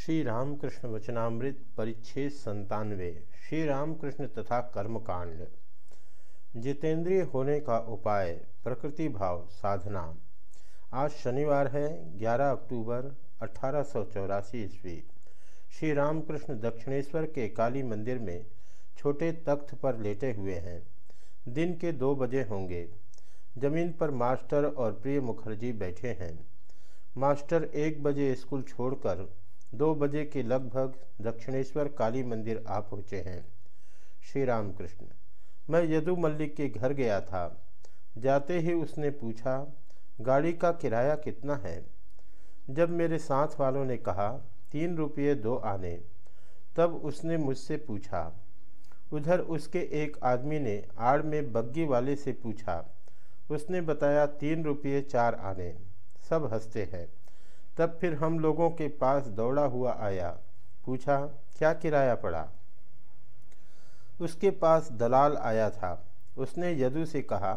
श्री रामकृष्ण वचनामृत परिच्छेद संतानवे श्री रामकृष्ण तथा कर्मकांड। जितेंद्रिय होने का उपाय, प्रकृति भाव, साधना। आज शनिवार है 11 अक्टूबर, अठारह सौ चौरासी ईस्वी। श्री रामकृष्ण दक्षिणेश्वर के काली मंदिर में छोटे तख्त पर लेटे हुए हैं। दिन के दो बजे होंगे। ज़मीन पर मास्टर और प्रिय मुखर्जी बैठे हैं। मास्टर एक बजे स्कूल छोड़कर दो बजे के लगभग दक्षिणेश्वर काली मंदिर आ पहुँचे हैं। श्री राम कृष्ण मैं यदु मल्लिक के घर गया था। जाते ही उसने पूछा, गाड़ी का किराया कितना है? जब मेरे साथ वालों ने कहा, तीन रुपये दो आने। तब उसने मुझसे पूछा, उधर उसके एक आदमी ने आड़ में बग्गी वाले से पूछा, उसने बताया तीन रुपये चार आने, सब हँसते हैं। तब फिर हम लोगों के पास दौड़ा हुआ आया। पूछा, क्या किराया पड़ा? उसके पास दलाल आया था। उसने यदु से कहा,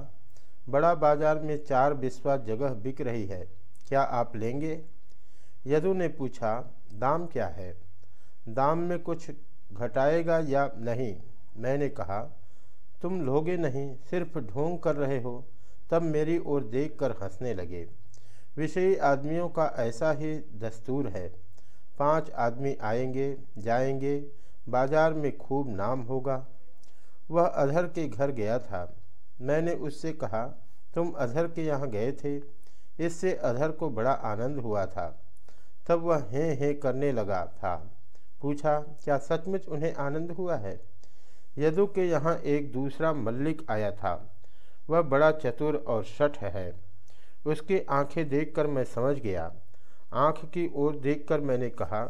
बड़ा बाज़ार में चार बिस्वा जगह बिक रही है, क्या आप लेंगे? यदु ने पूछा, दाम क्या है? दाम में कुछ घटाएगा या नहीं? मैंने कहा, तुम लोगे नहीं, सिर्फ़ ढोंग कर रहे हो। तब मेरी ओर देखकर हंसने लगे। विषयी आदमियों का ऐसा ही दस्तूर है। पाँच आदमी आएँगे, जाएँगे, बाज़ार में खूब नाम होगा। वह अधर के घर गया था। मैंने उससे कहा, तुम अधर के यहाँ गए थे? इससे अधर को बड़ा आनंद हुआ था। तब वह हे हे करने लगा था। पूछा, क्या सचमुच उन्हें आनंद हुआ है? यदु के यहाँ एक दूसरा मल्लिक आया था। वह बड़ा चतुर और शठ है। उसकी आँखें देखकर मैं समझ गया। आँख की ओर देखकर मैंने कहा,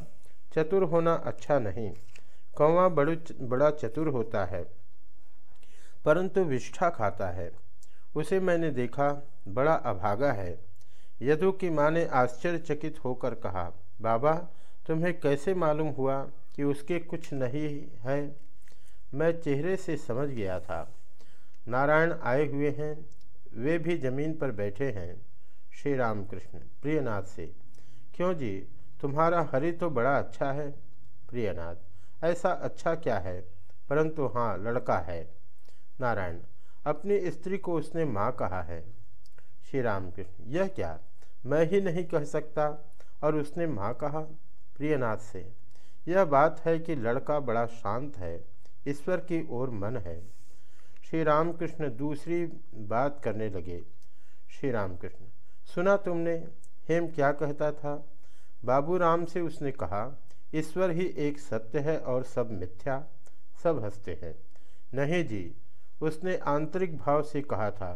चतुर होना अच्छा नहीं। कौवा बड़ बड़ा चतुर होता है, परंतु विष्ठा खाता है। उसे मैंने देखा, बड़ा अभागा है। यदु की माँ ने आश्चर्यचकित होकर कहा, बाबा, तुम्हें कैसे मालूम हुआ कि उसके कुछ नहीं है? मैं चेहरे से समझ गया था। नारायण आए हुए हैं वे भी ज़मीन पर बैठे हैं श्री राम कृष्ण प्रियनाथ से, क्यों जी? तुम्हारा हरि तो बड़ा अच्छा है। प्रियनाथ, ऐसा अच्छा क्या है? परंतु हाँ लड़का है। नारायण, अपनी स्त्री को उसने माँ कहा है। श्री राम कृष्ण यह क्या? मैं ही नहीं कह सकता। और उसने माँ कहा। प्रियनाथ से, यह बात है कि लड़का बड़ा शांत है, ईश्वर की ओर मन है। श्री रामकृष्ण दूसरी बात करने लगे श्री रामकृष्ण सुना तुमने, हेम क्या कहता था? बाबू राम से उसने कहा, ईश्वर ही एक सत्य है और सब मिथ्या, सब हँसते हैं। नहीं जी, उसने आंतरिक भाव से कहा था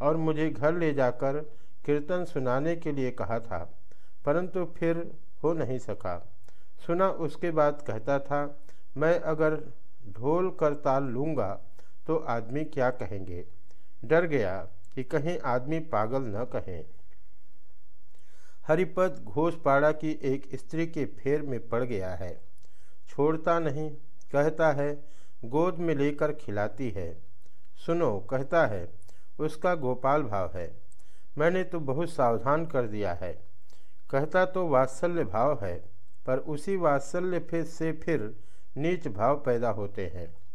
और मुझे घर ले जाकर कीर्तन सुनाने के लिए कहा था, परंतु फिर हो नहीं सका। सुना उसके बाद कहता था, मैं अगर ढोल कर ताल लूँगा तो आदमी क्या कहेंगे? डर गया कि कहीं आदमी पागल न कहें। हरिपद घोषपाड़ा की एक स्त्री के फेर में पड़ गया है। छोड़ता नहीं, कहता है, गोद में लेकर खिलाती है। सुनो, कहता है, उसका गोपाल भाव है। मैंने तो बहुत सावधान कर दिया है। कहता तो वात्सल्य भाव है, पर उसी वात्सल्य फिर से फिर नीच भाव पैदा होते हैं।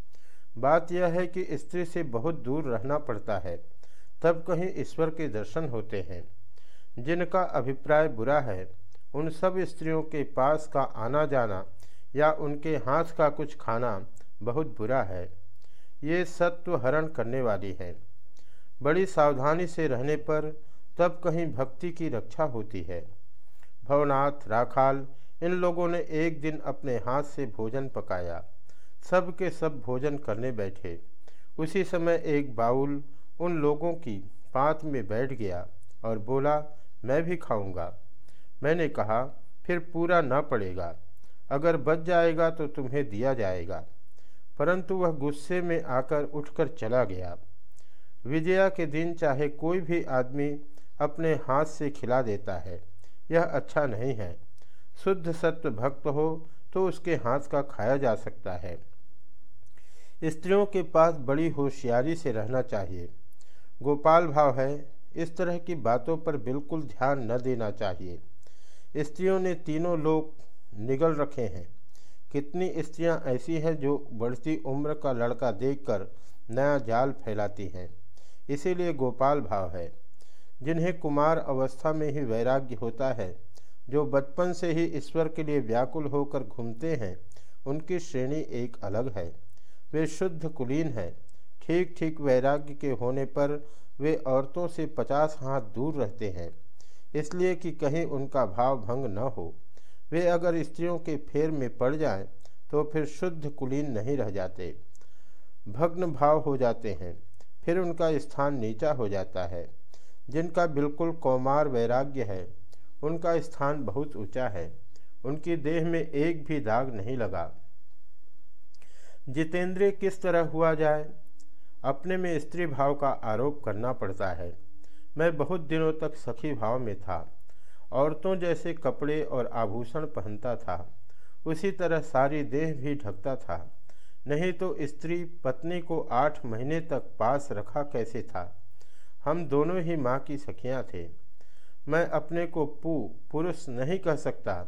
बात यह है कि स्त्री से बहुत दूर रहना पड़ता है, तब कहीं ईश्वर के दर्शन होते हैं। जिनका अभिप्राय बुरा है, उन सब स्त्रियों के पास का आना जाना या उनके हाथ का कुछ खाना बहुत बुरा है। ये सत्व हरण करने वाली है। बड़ी सावधानी से रहने पर तब कहीं भक्ति की रक्षा होती है। भवनाथ, राखाल, इन लोगों ने एक दिन अपने हाथ से भोजन पकाया। सब के सब भोजन करने बैठे। उसी समय एक बाउल उन लोगों की पात में बैठ गया और बोला, मैं भी खाऊँगा। मैंने कहा, फिर पूरा न पड़ेगा। अगर बच जाएगा तो तुम्हें दिया जाएगा। परंतु वह गुस्से में आकर उठकर चला गया। विजया के दिन चाहे कोई भी आदमी अपने हाथ से खिला देता है, यह अच्छा नहीं है। शुद्ध सत्व भक्त हो तो उसके हाथ का खाया जा सकता है। स्त्रियों के पास बड़ी होशियारी से रहना चाहिए। गोपाल भाव है, इस तरह की बातों पर बिल्कुल ध्यान न देना चाहिए। स्त्रियों ने तीनों लोग निगल रखे हैं। कितनी स्त्रियाँ ऐसी हैं जो बढ़ती उम्र का लड़का देखकर नया जाल फैलाती हैं। इसीलिए गोपाल भाव है। जिन्हें कुमार अवस्था में ही वैराग्य होता है, जो बचपन से ही ईश्वर के लिए व्याकुल होकर घूमते हैं, उनकी श्रेणी एक अलग है। वे शुद्ध कुलीन है। ठीक ठीक वैराग्य के होने पर वे औरतों से पचास हाथ दूर रहते हैं, इसलिए कि कहीं उनका भाव भंग न हो। वे अगर स्त्रियों के फेर में पड़ जाएँ तो फिर शुद्ध कुलीन नहीं रह जाते। भग्न भाव हो जाते हैं, फिर उनका स्थान नीचा हो जाता है। जिनका बिल्कुल कौमार वैराग्य है, उनका स्थान बहुत ऊँचा है। उनकी देह में एक भी दाग नहीं लगा। जितेंद्रिय किस तरह हुआ जाए? अपने में स्त्री भाव का आरोप करना पड़ता है। मैं बहुत दिनों तक सखी भाव में था। औरतों जैसे कपड़े और आभूषण पहनता था। उसी तरह सारी देह भी ढकता था। नहीं तो स्त्री पत्नी को आठ महीने तक पास रखा कैसे था? हम दोनों ही माँ की सखियाँ थे। मैं अपने को पू, पुरुष नहीं कह सकता।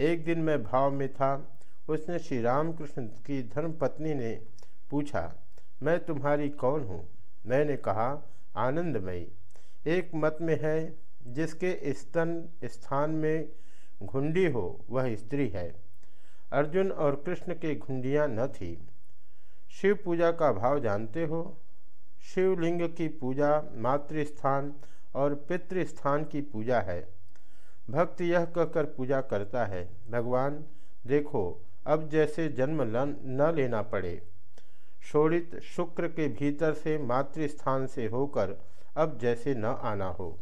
एक दिन मैं भाव में था। उसने श्री रामकृष्ण की धर्मपत्नी ने पूछा, मैं तुम्हारी कौन हूँ? मैंने कहा, आनंदमयी, एक मत में है, जिसके स्तन स्थान में घुंडी हो, वह स्त्री है। अर्जुन और कृष्ण के घुंडियाँ न थी। शिव पूजा का भाव जानते हो? शिवलिंग की पूजा मातृस्थान और पितृस्थान की पूजा है। भक्त यह कहकर पूजा करता है। भगवान, देखो अब जैसे जन्म न लेना पड़े। शोड़ित शुक्र के भीतर से मातृस्थान से होकर अब जैसे न आना हो।